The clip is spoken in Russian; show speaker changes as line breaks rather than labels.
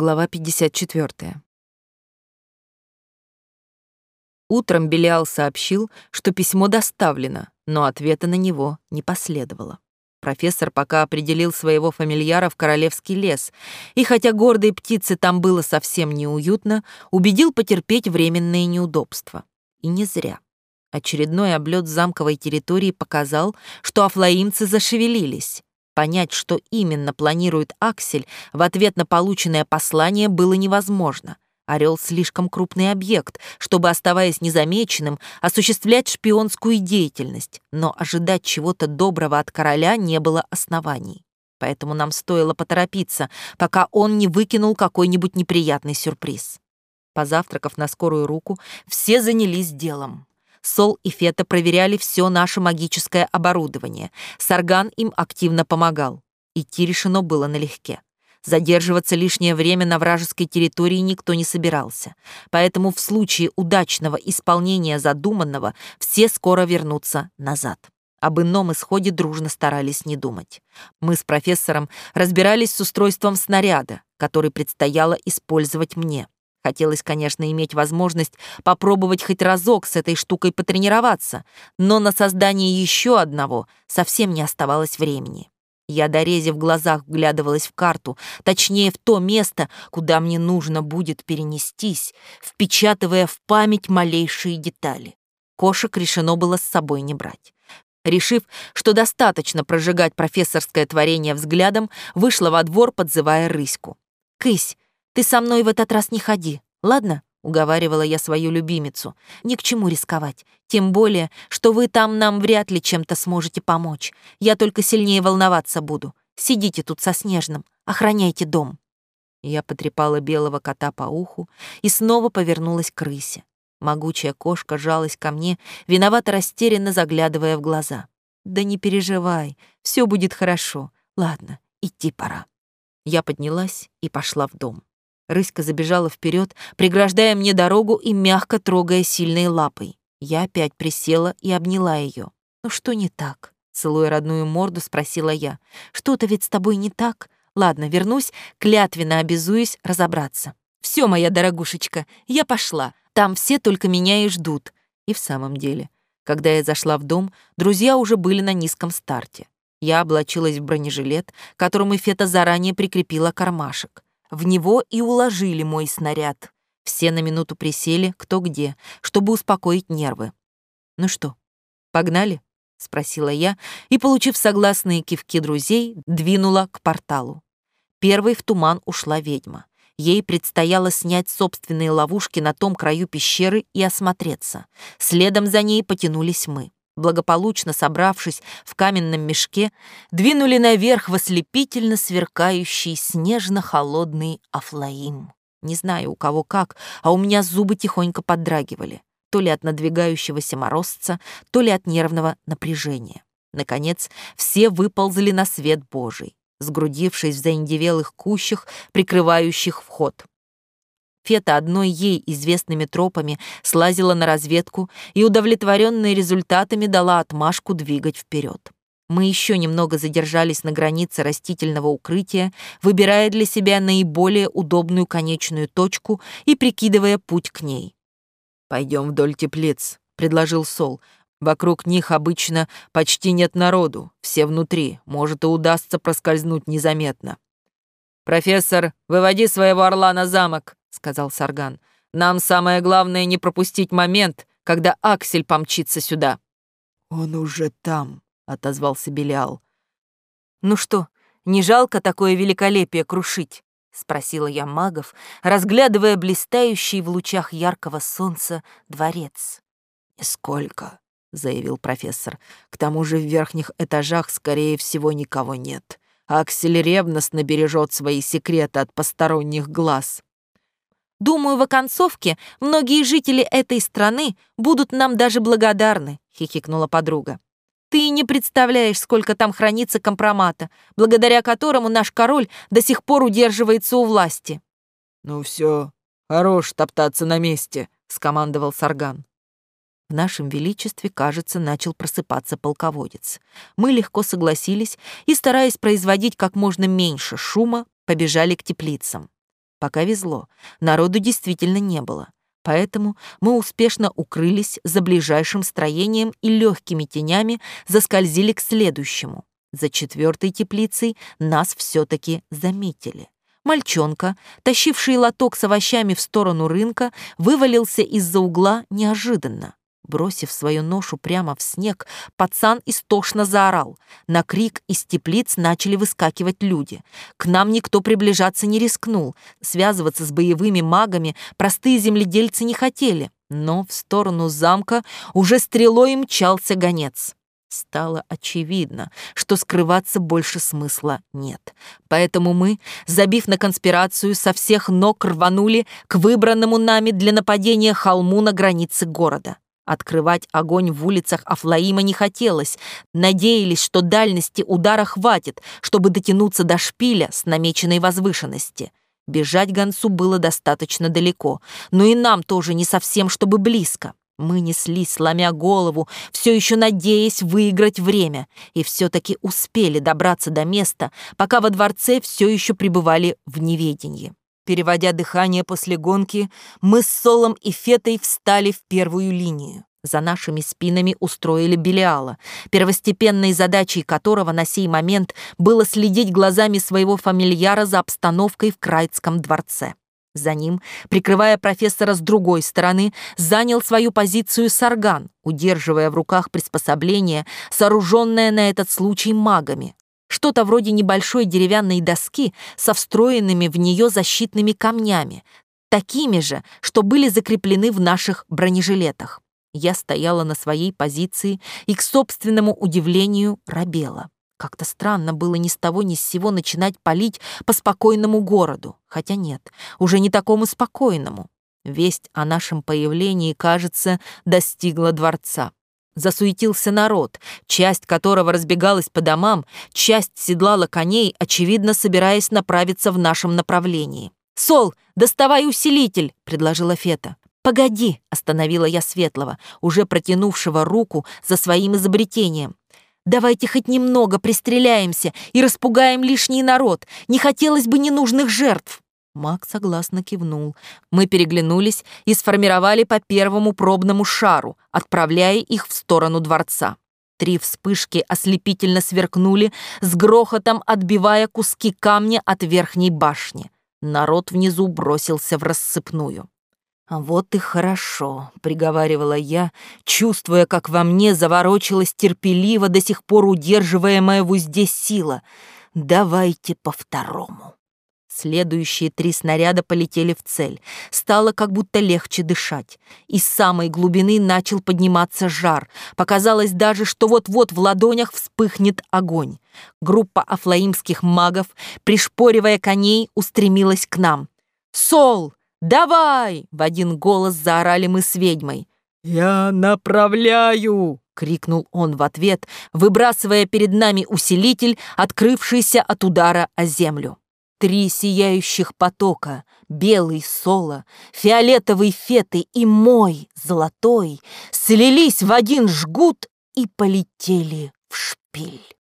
Глава 54. Утром Белиал сообщил, что письмо доставлено, но ответа на него не последовало. Профессор пока определил своего фамильяра в Королевский лес, и хотя гордой птице там было совсем неуютно, убедил потерпеть временные неудобства. И не зря. Очередной облет замковой территории показал, что афлаимцы зашевелились. Понять, что именно планирует Аксель, в ответ на полученное послание было невозможно — Орел слишком крупный объект, чтобы, оставаясь незамеченным, осуществлять шпионскую деятельность, но ожидать чего-то доброго от короля не было оснований. Поэтому нам стоило поторопиться, пока он не выкинул какой-нибудь неприятный сюрприз. Позавтракав на скорую руку, все занялись делом. Сол и Фета проверяли все наше магическое оборудование. Сарган им активно помогал. Идти решено было налегке. Задерживаться лишнее время на вражеской территории никто не собирался, поэтому в случае удачного исполнения задуманного все скоро вернутся назад. Об ином исходе дружно старались не думать. Мы с профессором разбирались с устройством снаряда, который предстояло использовать мне. Хотелось, конечно, иметь возможность попробовать хоть разок с этой штукой потренироваться, но на создание еще одного совсем не оставалось времени. Я, дорезив в глазах, вглядывалась в карту, точнее, в то место, куда мне нужно будет перенестись, впечатывая в память малейшие детали. Кошек решено было с собой не брать. Решив, что достаточно прожигать профессорское творение взглядом, вышла во двор, подзывая рыську. «Кысь, ты со мной в этот раз не ходи, ладно?» — уговаривала я свою любимицу. «Ни к чему рисковать. Тем более, что вы там нам вряд ли чем-то сможете помочь. Я только сильнее волноваться буду. Сидите тут со Снежным, охраняйте дом». Я потрепала белого кота по уху и снова повернулась к рысе. Могучая кошка жалась ко мне, виновато растерянно заглядывая в глаза. «Да не переживай, все будет хорошо. Ладно, идти пора». Я поднялась и пошла в дом. Рыська забежала вперед, преграждая мне дорогу и мягко трогая сильной лапой. Я опять присела и обняла ее. «Ну что не так?» Целуя родную морду, спросила я. «Что-то ведь с тобой не так? Ладно, вернусь, клятвенно обязуюсь разобраться. Все, моя дорогушечка, я пошла. Там все только меня и ждут». И в самом деле, когда я зашла в дом, друзья уже были на низком старте. Я облачилась в бронежилет, которому Фета заранее прикрепила кармашек. В него и уложили мой снаряд. Все на минуту присели, кто где, чтобы успокоить нервы. «Ну что, погнали?» — спросила я, и, получив согласные кивки друзей, двинула к порталу. Первой в туман ушла ведьма. Ей предстояло снять собственные ловушки на том краю пещеры и осмотреться. Следом за ней потянулись мы благополучно собравшись в каменном мешке, двинули наверх в ослепительно сверкающий снежно-холодный Афлаим. Не знаю, у кого как, а у меня зубы тихонько поддрагивали, то ли от надвигающегося морозца, то ли от нервного напряжения. Наконец, все выползли на свет Божий, сгрудившись в заиндевелых кущах, прикрывающих вход. Фета одной ей известными тропами слазила на разведку и, удовлетворенная результатами, дала отмашку двигать вперед. Мы еще немного задержались на границе растительного укрытия, выбирая для себя наиболее удобную конечную точку и прикидывая путь к ней. «Пойдем вдоль теплиц», — предложил Сол. «Вокруг них обычно почти нет народу, все внутри, может и удастся проскользнуть незаметно». «Профессор, выводи своего орла на замок», — сказал Сарган. «Нам самое главное не пропустить момент, когда Аксель помчится сюда».
«Он уже там», — отозвался Белиал.
«Ну что, не жалко такое великолепие крушить?» — спросила я магов, разглядывая блистающий в лучах яркого солнца дворец.
«Нисколько», — заявил профессор. «К тому же в верхних этажах, скорее всего, никого нет. Аксель ревностно бережет свои секреты от посторонних глаз».
Думаю, в оконцовке многие жители этой страны будут нам даже благодарны», — хихикнула подруга. «Ты не представляешь, сколько там хранится компромата, благодаря которому наш король до сих пор удерживается у власти».
«Ну все, хорош топтаться на месте», — скомандовал Сарган.
В нашем величестве, кажется, начал просыпаться полководец. Мы легко согласились и, стараясь производить как можно меньше шума, побежали к теплицам. Пока везло, народу действительно не было. Поэтому мы успешно укрылись за ближайшим строением и легкими тенями заскользили к следующему. За четвертой теплицей нас все-таки заметили. Мальчонка, тащивший лоток с овощами в сторону рынка, вывалился из-за угла неожиданно. Бросив свою ношу прямо в снег, пацан истошно заорал. На крик из теплиц начали выскакивать люди. К нам никто приближаться не рискнул. Связываться с боевыми магами простые земледельцы не хотели. Но в сторону замка уже стрелой мчался гонец. Стало очевидно, что скрываться больше смысла нет. Поэтому мы, забив на конспирацию, со всех ног рванули к выбранному нами для нападения холму на границе города. Открывать огонь в улицах Афлаима не хотелось. Надеялись, что дальности удара хватит, чтобы дотянуться до шпиля с намеченной возвышенности. Бежать гонцу было достаточно далеко, но и нам тоже не совсем, чтобы близко. Мы неслись, сломя голову, все еще надеясь выиграть время, и все-таки успели добраться до места, пока во дворце все еще пребывали в неведении. Переводя дыхание после гонки, мы с Солом и Фетой встали в первую линию. За нашими спинами устроили Белиала, первостепенной задачей которого на сей момент было следить глазами своего фамильяра за обстановкой в Крайтском дворце. За ним, прикрывая профессора с другой стороны, занял свою позицию Сарган, удерживая в руках приспособление, сооруженное на этот случай магами, что-то вроде небольшой деревянной доски со встроенными в нее защитными камнями, такими же, что были закреплены в наших бронежилетах. Я стояла на своей позиции и, к собственному удивлению, робела. Как-то странно было ни с того ни с сего начинать палить по спокойному городу. Хотя нет, уже не такому спокойному. Весть о нашем появлении, кажется, достигла дворца. Засуетился народ, часть которого разбегалась по домам, часть седлала коней, очевидно, собираясь направиться в нашем направлении. «Сол, доставай усилитель!» — предложила Фета. «Погоди!» — остановила я Светлого, уже протянувшего руку за своим изобретением. «Давайте хоть немного пристреляемся и распугаем лишний народ. Не хотелось бы ненужных жертв!» Маг согласно кивнул. Мы переглянулись и сформировали по первому пробному шару, отправляя их в сторону дворца. Три вспышки ослепительно сверкнули, с грохотом отбивая куски камня от верхней башни. Народ внизу бросился в рассыпную. «А «Вот и хорошо», — приговаривала я, чувствуя, как во мне заворочилась терпеливо до сих пор удерживаемая в узде сила. «Давайте по второму». Следующие три снаряда полетели в цель. Стало как будто легче дышать. Из самой глубины начал подниматься жар. Показалось даже, что вот-вот в ладонях вспыхнет огонь. Группа афлаимских магов, пришпоривая коней, устремилась к нам. «Сол, давай!» — в один голос заорали мы с ведьмой. «Я направляю!» — крикнул он в ответ, выбрасывая перед нами усилитель, открывшийся от удара о землю. Три сияющих потока, белый соло, фиолетовый феты и мой, золотой, слились в один жгут и полетели в шпиль.